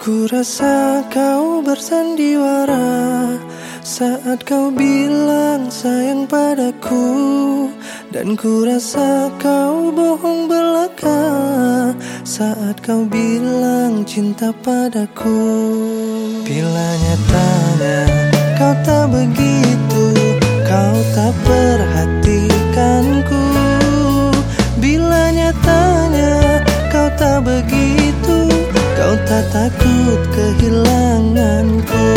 Ku rasa kau bersandiwara saat kau bilang sayang padaku. Dan ku rasa kau bohong belaka saat kau bilang cinta padaku. Bila nyatanya kau tak begitu Kau tak perhatikanku. Bila nyatanya kau tak begitu Kau tak takut kehilanganku.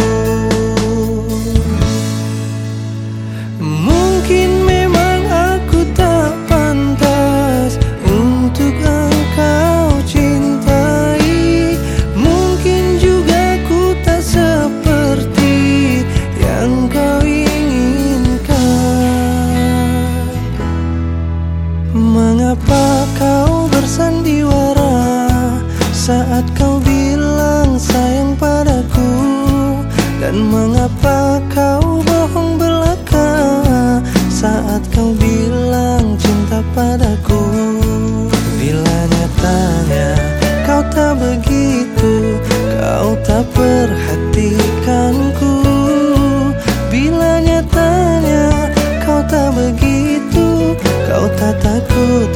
Mungkin memang aku tak pantas Untuk engkau cintai. Mungkin juga ku tak seperti Yang kau inginkan. Mengapa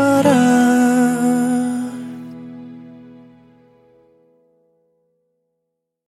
suara